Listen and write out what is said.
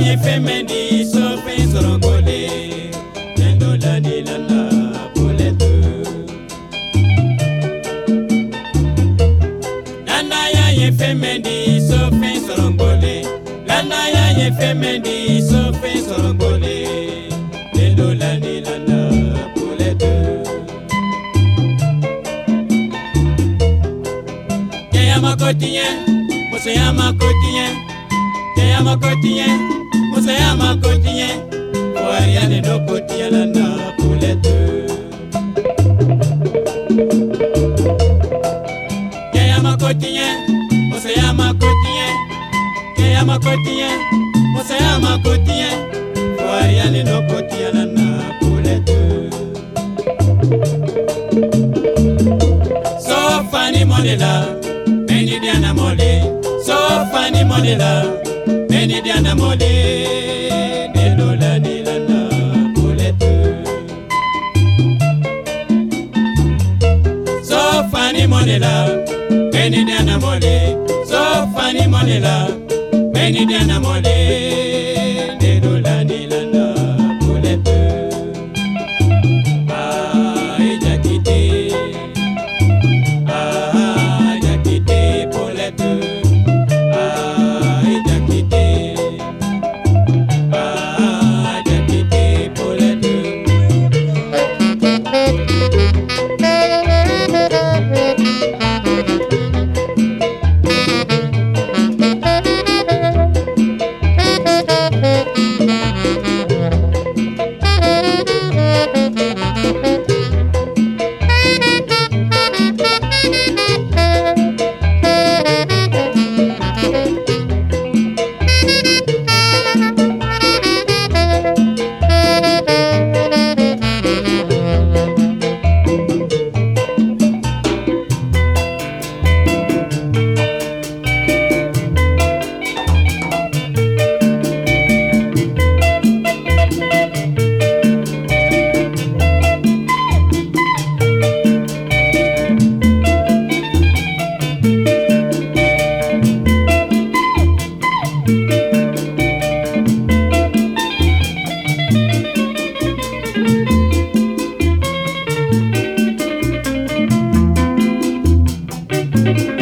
ye fɛn bɛ di sɔfɛn sɔrɔ ko le fɛn dɔ la di la la bolɛto. landaya ye fɛn bɛ di sɔfɛn sɔrɔ ko le landaya ye fɛn bɛ di sɔfɛn sɔrɔ ko le fɛn dɔ la di la la bolɛto. cɛya ma ko tiɲɛ musoya ma ko tiɲɛ cɛya ma ko tiɲɛ. conseiller m'a continué. Pour rien de nos côtés, la napoulette. Kaya m'a continué, conseiller m'a continué. Kaya m'a continué, conseiller m'a continué. Pour rien de nos côtés, la napoulette. Sofani Monela, Benny Diana Molly. Sofani Monela, Benny Diana Molly. molela meni dia na mole so fani molela meni dia na mole Thank you. Thank you.